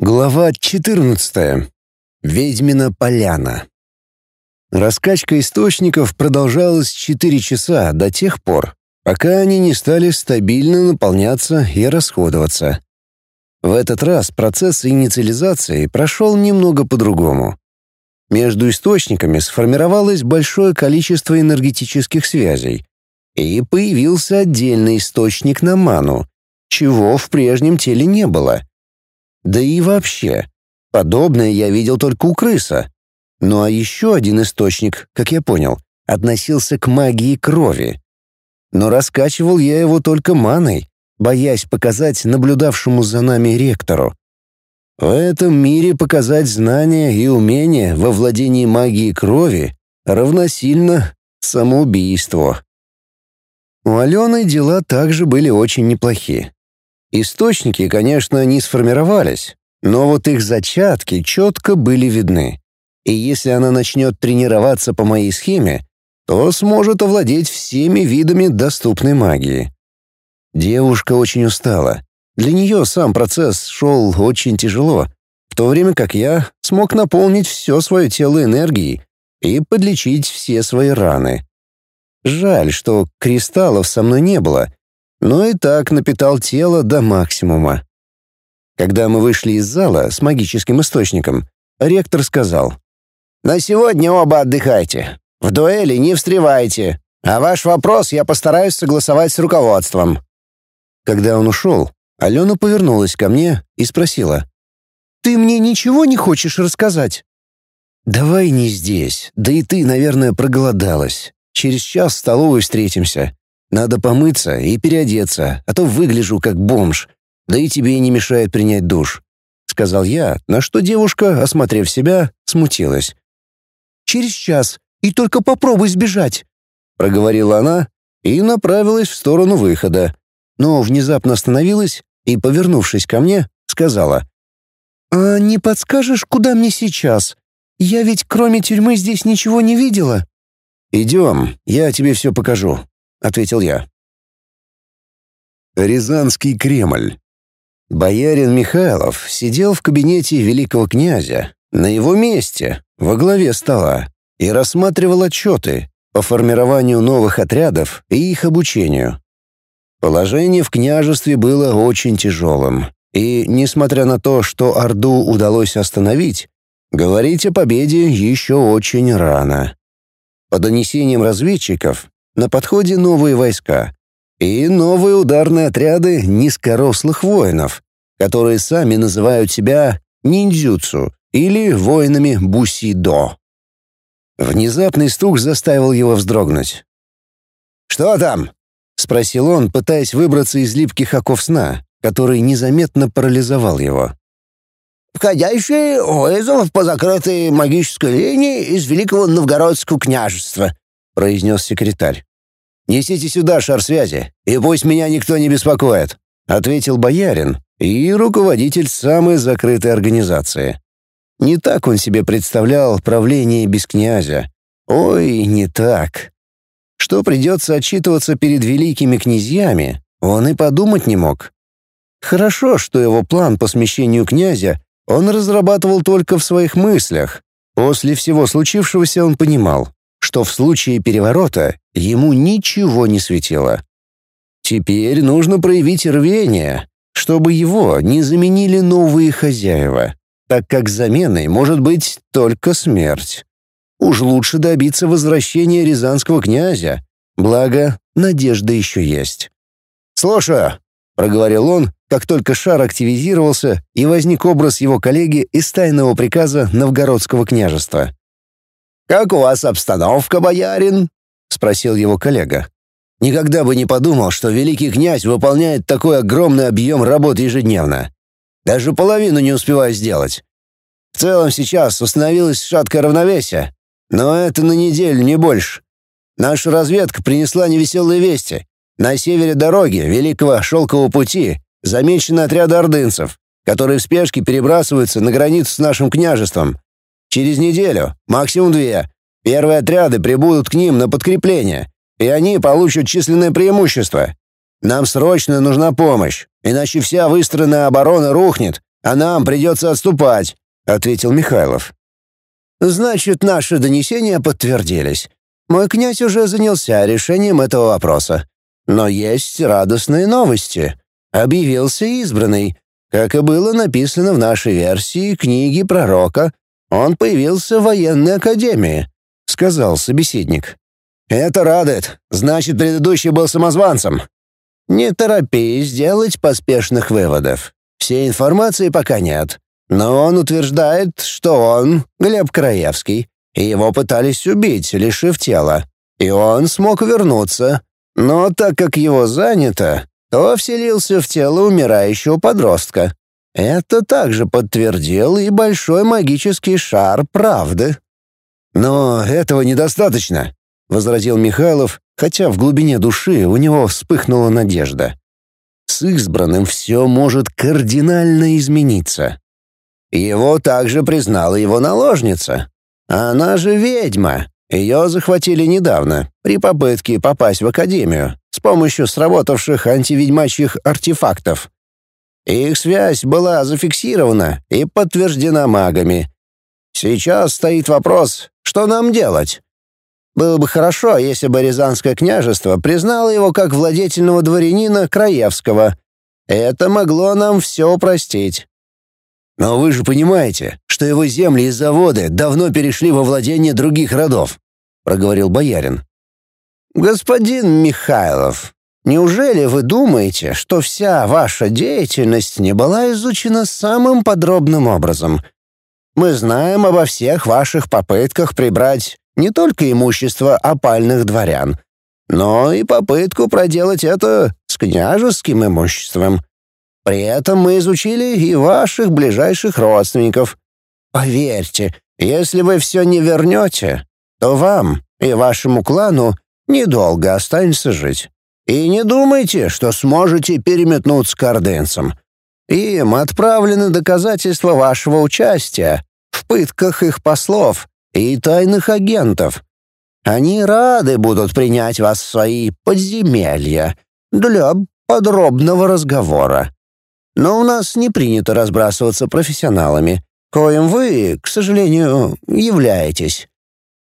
Глава 14. Ведьмина поляна. Раскачка источников продолжалась 4 часа до тех пор, пока они не стали стабильно наполняться и расходоваться. В этот раз процесс инициализации прошел немного по-другому. Между источниками сформировалось большое количество энергетических связей, и появился отдельный источник на ману, чего в прежнем теле не было — да и вообще, подобное я видел только у крыса. Ну а еще один источник, как я понял, относился к магии крови. Но раскачивал я его только маной, боясь показать наблюдавшему за нами ректору. В этом мире показать знания и умения во владении магией крови равносильно самоубийству. У Алены дела также были очень неплохие. Источники, конечно, не сформировались, но вот их зачатки четко были видны. И если она начнет тренироваться по моей схеме, то сможет овладеть всеми видами доступной магии. Девушка очень устала. Для нее сам процесс шел очень тяжело, в то время как я смог наполнить все свое тело энергией и подлечить все свои раны. Жаль, что кристаллов со мной не было, но и так напитал тело до максимума. Когда мы вышли из зала с магическим источником, ректор сказал, «На сегодня оба отдыхайте. В дуэли не встревайте, а ваш вопрос я постараюсь согласовать с руководством». Когда он ушел, Алена повернулась ко мне и спросила, «Ты мне ничего не хочешь рассказать?» «Давай не здесь, да и ты, наверное, проголодалась. Через час в столовой встретимся. Надо помыться и переодеться, а то выгляжу как бомж. Да и тебе не мешает принять душ», — сказал я, на что девушка, осмотрев себя, смутилась. «Через час, и только попробуй сбежать», — проговорила она и направилась в сторону выхода, но внезапно остановилась и, повернувшись ко мне, сказала. «А не подскажешь, куда мне сейчас? Я ведь кроме тюрьмы здесь ничего не видела». «Идем, я тебе все покажу», ответил я. Рязанский Кремль. Боярин Михайлов сидел в кабинете великого князя, на его месте, во главе стола, и рассматривал отчеты по формированию новых отрядов и их обучению. Положение в княжестве было очень тяжелым, и, несмотря на то, что Орду удалось остановить, говорить о победе еще очень рано. По донесениям разведчиков, на подходе новые войска и новые ударные отряды низкорослых воинов, которые сами называют себя ниндзюцу или воинами бусидо. Внезапный стук заставил его вздрогнуть. «Что там?» — спросил он, пытаясь выбраться из липких оков сна, который незаметно парализовал его. «Входящий вызов по закрытой магической линии из Великого Новгородского княжества», — произнес секретарь. «Несите сюда шар связи, и пусть меня никто не беспокоит», — ответил боярин и руководитель самой закрытой организации. Не так он себе представлял правление без князя. Ой, не так. Что придется отчитываться перед великими князьями, он и подумать не мог. Хорошо, что его план по смещению князя он разрабатывал только в своих мыслях. После всего случившегося он понимал, что в случае переворота ему ничего не светило. Теперь нужно проявить рвение, чтобы его не заменили новые хозяева, так как заменой может быть только смерть. Уж лучше добиться возвращения рязанского князя, благо надежда еще есть. «Слушаю», — проговорил он, как только шар активизировался и возник образ его коллеги из тайного приказа Новгородского княжества. «Как у вас обстановка, боярин?» — спросил его коллега. «Никогда бы не подумал, что великий князь выполняет такой огромный объем работы ежедневно. Даже половину не успеваю сделать. В целом сейчас установилось шаткое равновесие, но это на неделю, не больше. Наша разведка принесла невеселые вести. На севере дороги Великого Шелкового пути замечены отряды ордынцев, которые в спешке перебрасываются на границу с нашим княжеством, Через неделю, максимум две, первые отряды прибудут к ним на подкрепление, и они получат численное преимущество. Нам срочно нужна помощь, иначе вся выстроенная оборона рухнет, а нам придется отступать», — ответил Михайлов. «Значит, наши донесения подтвердились. Мой князь уже занялся решением этого вопроса. Но есть радостные новости. Объявился избранный. Как и было написано в нашей версии книги пророка, он появился в военной академии», — сказал собеседник. «Это радует. Значит, предыдущий был самозванцем». «Не торопись делать поспешных выводов. Всей информации пока нет. Но он утверждает, что он Глеб Краевский, и его пытались убить, лишив тела. И он смог вернуться. Но так как его занято, то вселился в тело умирающего подростка. Это также подтвердил и большой магический шар правды. «Но этого недостаточно», — возразил Михайлов, хотя в глубине души у него вспыхнула надежда. С избранным все может кардинально измениться. Его также признала его наложница. Она же ведьма. Ее захватили недавно, при попытке попасть в академию, с помощью сработавших антиведьмачьих артефактов. Их связь была зафиксирована и подтверждена магами. Сейчас стоит вопрос, что нам делать? Было бы хорошо, если бы Рязанское княжество признало его как владетельного дворянина Краевского. Это могло нам все упростить. Но вы же понимаете, что его земли и заводы давно перешли во владение других родов, проговорил боярин. Господин Михайлов, неужели вы думаете, что вся ваша деятельность не была изучена самым подробным образом? Мы знаем обо всех ваших попытках прибрать не только имущество опальных дворян, но и попытку проделать это с княжеским имуществом. При этом мы изучили и ваших ближайших родственников. Поверьте, если вы все не вернете, то вам и вашему клану недолго останется жить. И не думайте, что сможете переметнуться к орденцам. Им отправлены доказательства вашего участия в пытках их послов и тайных агентов. Они рады будут принять вас в свои подземелья для подробного разговора. Но у нас не принято разбрасываться профессионалами, коим вы, к сожалению, являетесь.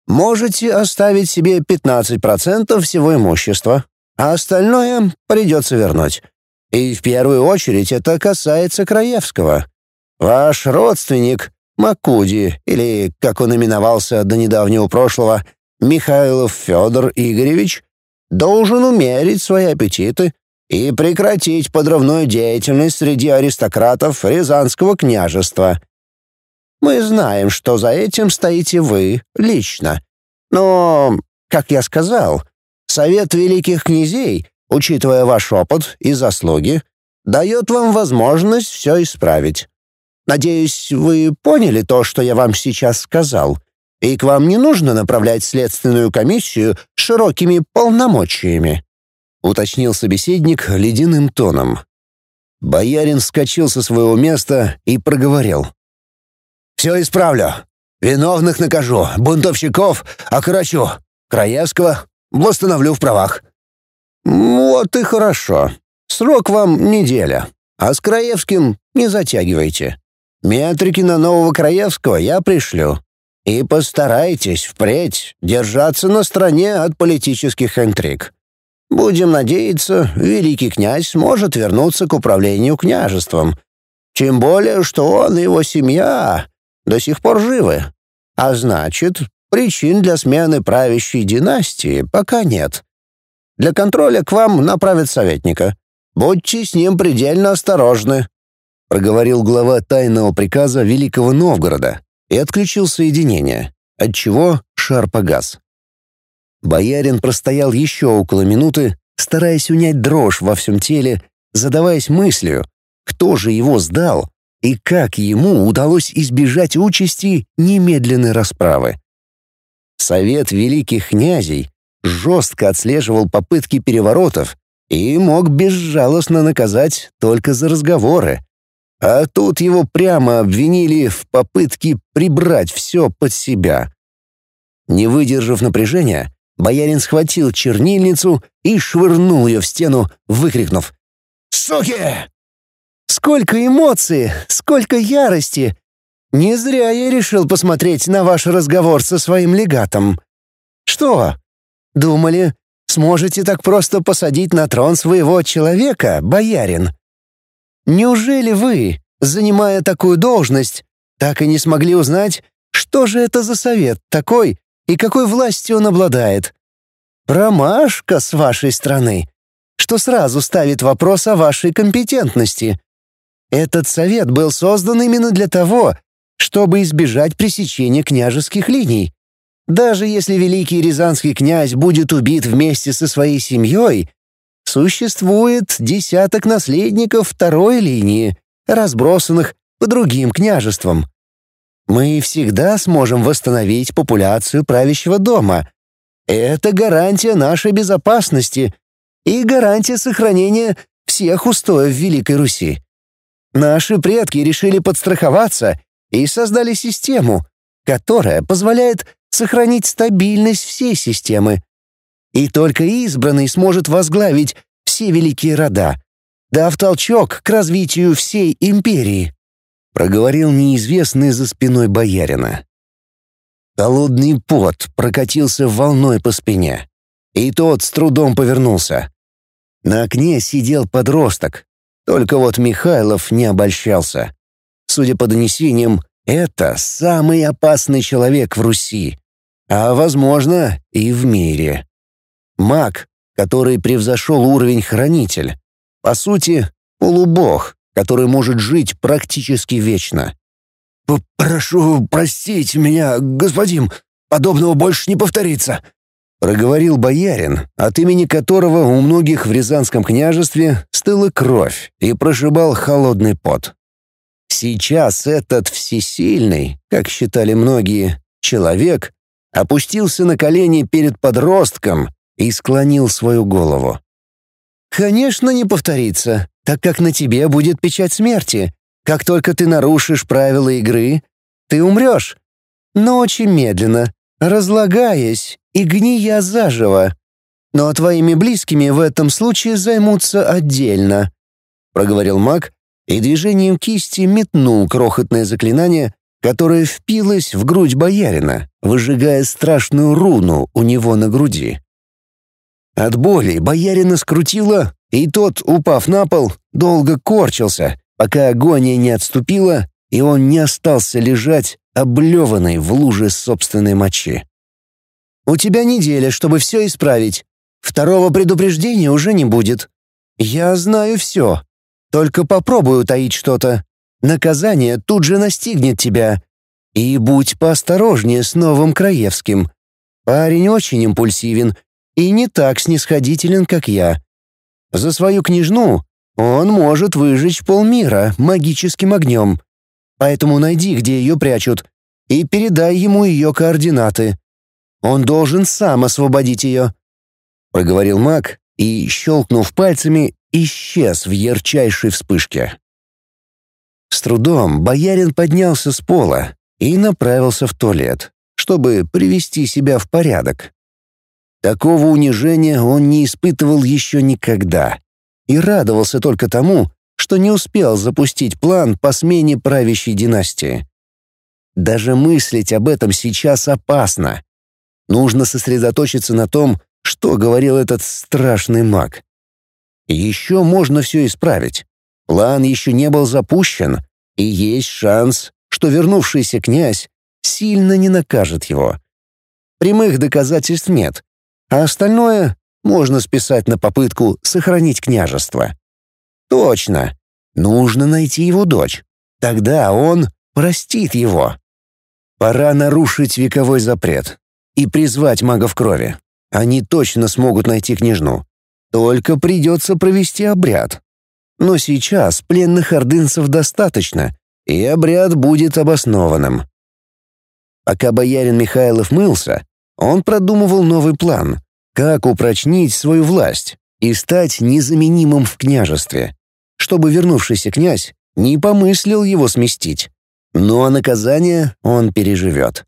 Можете оставить себе 15% всего имущества, а остальное придется вернуть. И в первую очередь это касается Краевского. Ваш родственник Макуди, или, как он именовался до недавнего прошлого, Михайлов Федор Игоревич, должен умерить свои аппетиты и прекратить подрывную деятельность среди аристократов Рязанского княжества. Мы знаем, что за этим стоите вы лично. Но, как я сказал, Совет Великих Князей, учитывая ваш опыт и заслуги, дает вам возможность все исправить. Надеюсь, вы поняли то, что я вам сейчас сказал, и к вам не нужно направлять следственную комиссию широкими полномочиями», — уточнил собеседник ледяным тоном. Боярин вскочил со своего места и проговорил. «Все исправлю. Виновных накажу, бунтовщиков окорочу, Краевского восстановлю в правах». «Вот и хорошо. Срок вам неделя, а с Краевским не затягивайте. Метрики на Нового Краевского я пришлю. И постарайтесь впредь держаться на стороне от политических интриг. Будем надеяться, великий князь сможет вернуться к управлению княжеством. Тем более, что он и его семья до сих пор живы. А значит, причин для смены правящей династии пока нет. Для контроля к вам направят советника. Будьте с ним предельно осторожны проговорил глава тайного приказа Великого Новгорода и отключил соединение, отчего шар погас. Боярин простоял еще около минуты, стараясь унять дрожь во всем теле, задаваясь мыслью, кто же его сдал и как ему удалось избежать участи немедленной расправы. Совет великих князей жестко отслеживал попытки переворотов и мог безжалостно наказать только за разговоры, а тут его прямо обвинили в попытке прибрать все под себя. Не выдержав напряжения, боярин схватил чернильницу и швырнул ее в стену, выкрикнув «Суки!». Сколько эмоций, сколько ярости! Не зря я решил посмотреть на ваш разговор со своим легатом. Что? Думали, сможете так просто посадить на трон своего человека, боярин? Неужели вы, занимая такую должность, так и не смогли узнать, что же это за совет такой и какой властью он обладает? Промашка с вашей стороны, что сразу ставит вопрос о вашей компетентности. Этот совет был создан именно для того, чтобы избежать пресечения княжеских линий. Даже если великий рязанский князь будет убит вместе со своей семьей, существует десяток наследников второй линии, разбросанных по другим княжествам. Мы всегда сможем восстановить популяцию правящего дома. Это гарантия нашей безопасности и гарантия сохранения всех устоев Великой Руси. Наши предки решили подстраховаться и создали систему, которая позволяет сохранить стабильность всей системы. И только избранный сможет возглавить все великие рода, дав толчок к развитию всей империи», — проговорил неизвестный за спиной боярина. Холодный пот прокатился волной по спине, и тот с трудом повернулся. На окне сидел подросток, только вот Михайлов не обольщался. Судя по донесениям, это самый опасный человек в Руси, а, возможно, и в мире. Маг, который превзошел уровень хранитель. По сути, полубог, который может жить практически вечно. «Прошу простить меня, господин, подобного больше не повторится», проговорил боярин, от имени которого у многих в Рязанском княжестве стыла кровь и прошибал холодный пот. Сейчас этот всесильный, как считали многие, человек опустился на колени перед подростком и склонил свою голову. «Конечно, не повторится, так как на тебе будет печать смерти. Как только ты нарушишь правила игры, ты умрешь. Но очень медленно, разлагаясь и гния заживо. Но твоими близкими в этом случае займутся отдельно», — проговорил маг и движением кисти метнул крохотное заклинание, которое впилось в грудь боярина, выжигая страшную руну у него на груди. От боли боярина скрутило, и тот, упав на пол, долго корчился, пока агония не отступила, и он не остался лежать, облеванный в луже собственной мочи. «У тебя неделя, чтобы все исправить. Второго предупреждения уже не будет. Я знаю все. Только попробуй утаить что-то. Наказание тут же настигнет тебя. И будь поосторожнее с новым Краевским. Парень очень импульсивен и не так снисходителен, как я. За свою княжну он может выжечь полмира магическим огнем. Поэтому найди, где ее прячут, и передай ему ее координаты. Он должен сам освободить ее», — проговорил маг и, щелкнув пальцами, исчез в ярчайшей вспышке. С трудом боярин поднялся с пола и направился в туалет, чтобы привести себя в порядок. Такого унижения он не испытывал еще никогда и радовался только тому, что не успел запустить план по смене правящей династии. Даже мыслить об этом сейчас опасно. Нужно сосредоточиться на том, что говорил этот страшный маг. Еще можно все исправить. План еще не был запущен, и есть шанс, что вернувшийся князь сильно не накажет его. Прямых доказательств нет, а остальное можно списать на попытку сохранить княжество. Точно. Нужно найти его дочь. Тогда он простит его. Пора нарушить вековой запрет и призвать магов крови. Они точно смогут найти княжну. Только придется провести обряд. Но сейчас пленных ордынцев достаточно, и обряд будет обоснованным. Пока боярин Михайлов мылся, он продумывал новый план, как упрочнить свою власть и стать незаменимым в княжестве, чтобы вернувшийся князь не помыслил его сместить. А наказание он переживет.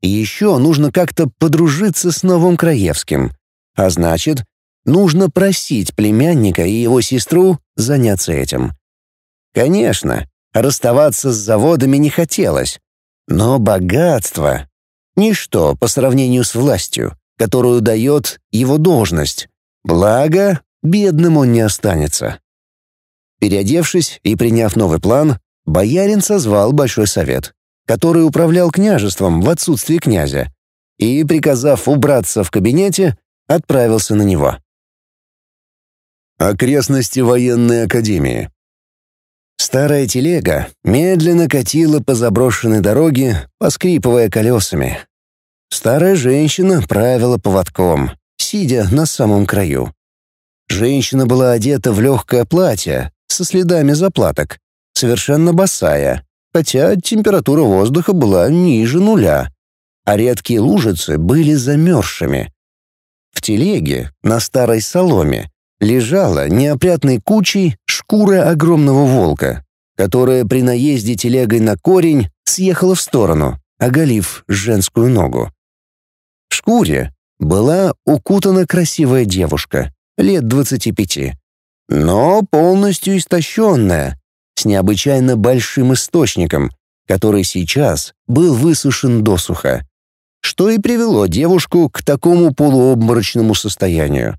Еще нужно как-то подружиться с новым Краевским, а значит, нужно просить племянника и его сестру заняться этим. Конечно, расставаться с заводами не хотелось, но богатство — ничто по сравнению с властью, которую дает его должность. Благо, бедным он не останется. Переодевшись и приняв новый план, боярин созвал большой совет, который управлял княжеством в отсутствие князя, и, приказав убраться в кабинете, отправился на него. Окрестности военной академии. Старая телега медленно катила по заброшенной дороге, поскрипывая колесами. Старая женщина правила поводком, сидя на самом краю. Женщина была одета в легкое платье со следами заплаток, совершенно босая, хотя температура воздуха была ниже нуля, а редкие лужицы были замерзшими. В телеге, на старой соломе, лежала неопрятной кучей шкура огромного волка, которая при наезде телегой на корень съехала в сторону, оголив женскую ногу. В шкуре была укутана красивая девушка, лет двадцати пяти, но полностью истощенная, с необычайно большим источником, который сейчас был высушен досуха, что и привело девушку к такому полуобморочному состоянию.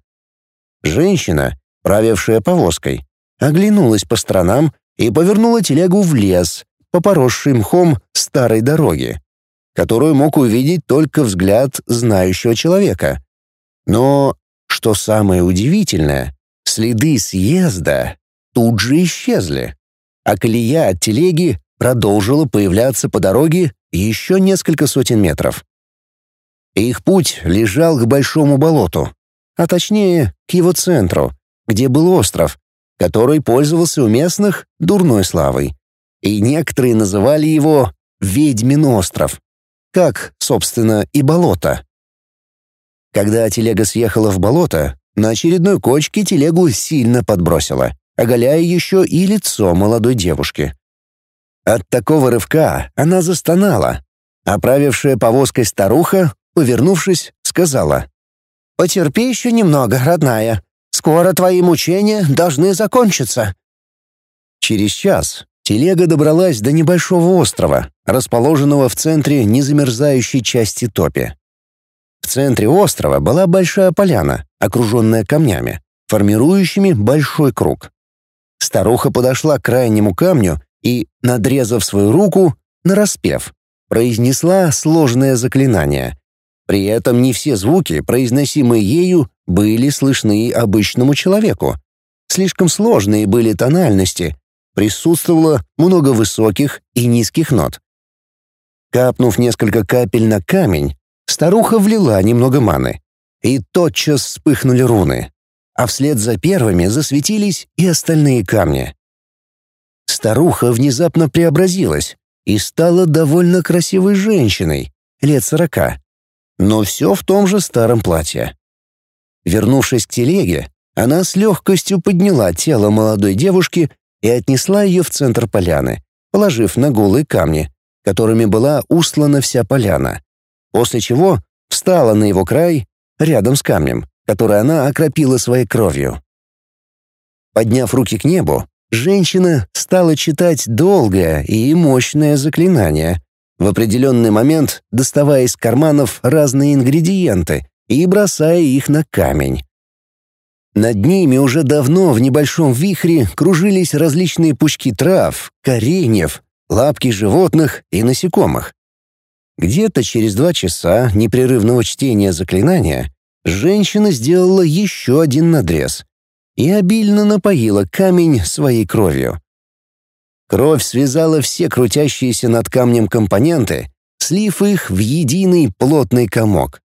Женщина, правившая повозкой, оглянулась по сторонам и повернула телегу в лес, по поросшей мхом старой дороги, которую мог увидеть только взгляд знающего человека. Но, что самое удивительное, следы съезда тут же исчезли, а колея от телеги продолжила появляться по дороге еще несколько сотен метров. Их путь лежал к большому болоту, а точнее к его центру, где был остров, который пользовался у местных дурной славой. И некоторые называли его «Ведьмин остров», как, собственно, и болото. Когда телега съехала в болото, на очередной кочке телегу сильно подбросила, оголяя еще и лицо молодой девушки. От такого рывка она застонала. Оправившая повозкой старуха, повернувшись, сказала Потерпи еще немного, родная. Скоро твои мучения должны закончиться». Через час телега добралась до небольшого острова, расположенного в центре незамерзающей части топи. В центре острова была большая поляна, окруженная камнями, формирующими большой круг. Старуха подошла к крайнему камню и, надрезав свою руку, нараспев, произнесла сложное заклинание, при этом не все звуки, произносимые ею, были слышны обычному человеку. Слишком сложные были тональности, присутствовало много высоких и низких нот. Капнув несколько капель на камень, старуха влила немного маны, и тотчас вспыхнули руны, а вслед за первыми засветились и остальные камни. Старуха внезапно преобразилась и стала довольно красивой женщиной, лет сорока но все в том же старом платье. Вернувшись к телеге, она с легкостью подняла тело молодой девушки и отнесла ее в центр поляны, положив на голые камни, которыми была устлана вся поляна, после чего встала на его край рядом с камнем, который она окропила своей кровью. Подняв руки к небу, женщина стала читать долгое и мощное заклинание, в определенный момент доставая из карманов разные ингредиенты и бросая их на камень. Над ними уже давно в небольшом вихре кружились различные пучки трав, кореньев, лапки животных и насекомых. Где-то через два часа непрерывного чтения заклинания женщина сделала еще один надрез и обильно напоила камень своей кровью. Кровь связала все крутящиеся над камнем компоненты, слив их в единый плотный комок.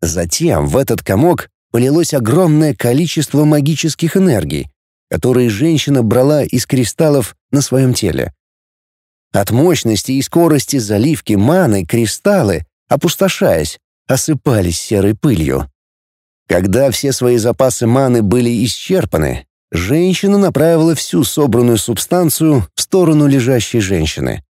Затем в этот комок полилось огромное количество магических энергий, которые женщина брала из кристаллов на своем теле. От мощности и скорости заливки маны кристаллы, опустошаясь, осыпались серой пылью. Когда все свои запасы маны были исчерпаны, Женщина направила всю собранную субстанцию в сторону лежащей женщины.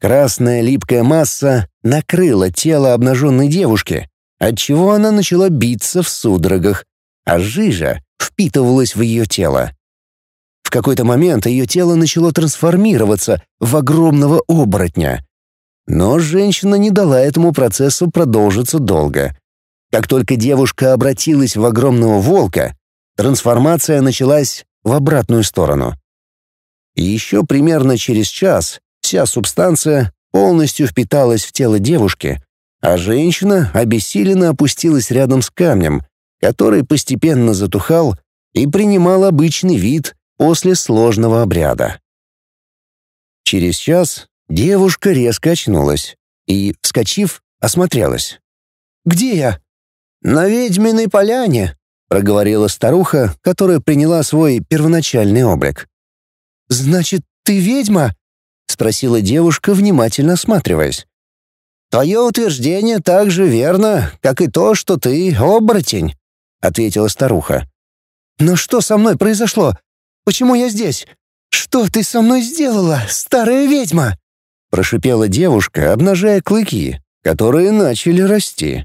Красная липкая масса накрыла тело обнаженной девушки, отчего она начала биться в судорогах, а жижа впитывалась в ее тело. В какой-то момент ее тело начало трансформироваться в огромного оборотня. Но женщина не дала этому процессу продолжиться долго. Как только девушка обратилась в огромного волка, трансформация началась в обратную сторону. И еще примерно через час вся субстанция полностью впиталась в тело девушки, а женщина обессиленно опустилась рядом с камнем, который постепенно затухал и принимал обычный вид после сложного обряда. Через час девушка резко очнулась и, вскочив, осмотрелась. «Где я?» «На ведьминой поляне», — проговорила старуха, которая приняла свой первоначальный облик. «Значит, ты ведьма?» — спросила девушка, внимательно осматриваясь. «Твое утверждение так же верно, как и то, что ты оборотень», — ответила старуха. «Но что со мной произошло? Почему я здесь? Что ты со мной сделала, старая ведьма?» Прошипела девушка, обнажая клыки, которые начали расти.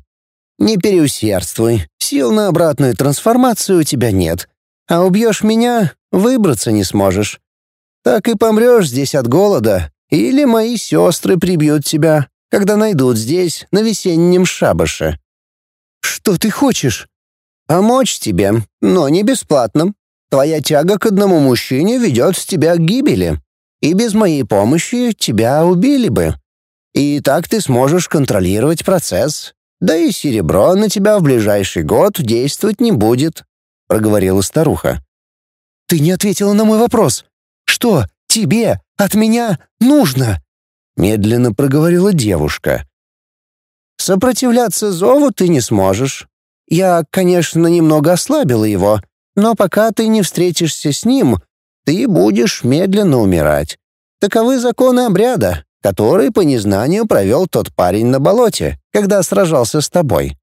«Не переусердствуй, сил на обратную трансформацию у тебя нет, а убьешь меня — выбраться не сможешь. Так и помрешь здесь от голода, или мои сестры прибьют тебя, когда найдут здесь, на весеннем шабаше». «Что ты хочешь?» «Помочь тебе, но не бесплатно. Твоя тяга к одному мужчине ведет тебя к гибели, и без моей помощи тебя убили бы. И так ты сможешь контролировать процесс, да и серебро на тебя в ближайший год действовать не будет», — проговорила старуха. «Ты не ответила на мой вопрос. Что тебе от меня нужно?» Медленно проговорила девушка. «Сопротивляться зову ты не сможешь. Я, конечно, немного ослабила его, но пока ты не встретишься с ним, ты будешь медленно умирать. Таковы законы обряда, который по незнанию провел тот парень на болоте, когда сражался с тобой.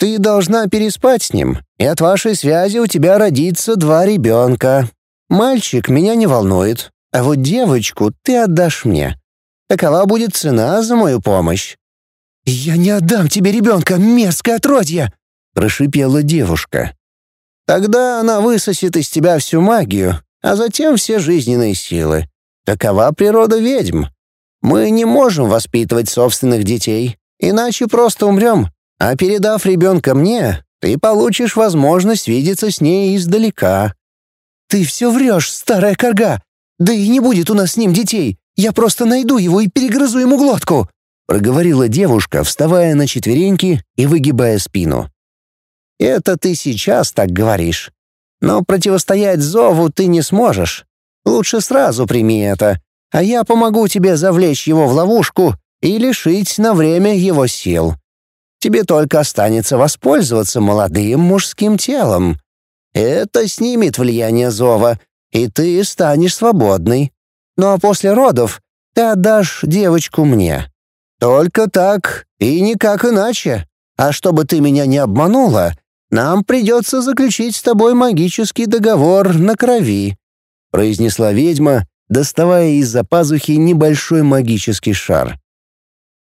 Ты должна переспать с ним, и от вашей связи у тебя родится два ребенка. Мальчик меня не волнует, а вот девочку ты отдашь мне. Такова будет цена за мою помощь». «Я не отдам тебе ребенка, мерзкое отродье!» — прошипела девушка. «Тогда она высосет из тебя всю магию, а затем все жизненные силы. Такова природа ведьм. Мы не можем воспитывать собственных детей, иначе просто умрем. А передав ребенка мне, ты получишь возможность видеться с ней издалека». «Ты все врешь, старая корга! Да и не будет у нас с ним детей. Я просто найду его и перегрызу ему глотку!» — проговорила девушка, вставая на четвереньки и выгибая спину. «Это ты сейчас так говоришь. Но противостоять зову ты не сможешь. Лучше сразу прими это, а я помогу тебе завлечь его в ловушку и лишить на время его сил. Тебе только останется воспользоваться молодым мужским телом. Это снимет влияние зова, и ты станешь свободной. Ну а после родов ты отдашь девочку мне. Только так и никак иначе. А чтобы ты меня не обманула, нам придется заключить с тобой магический договор на крови», — произнесла ведьма, доставая из-за пазухи небольшой магический шар.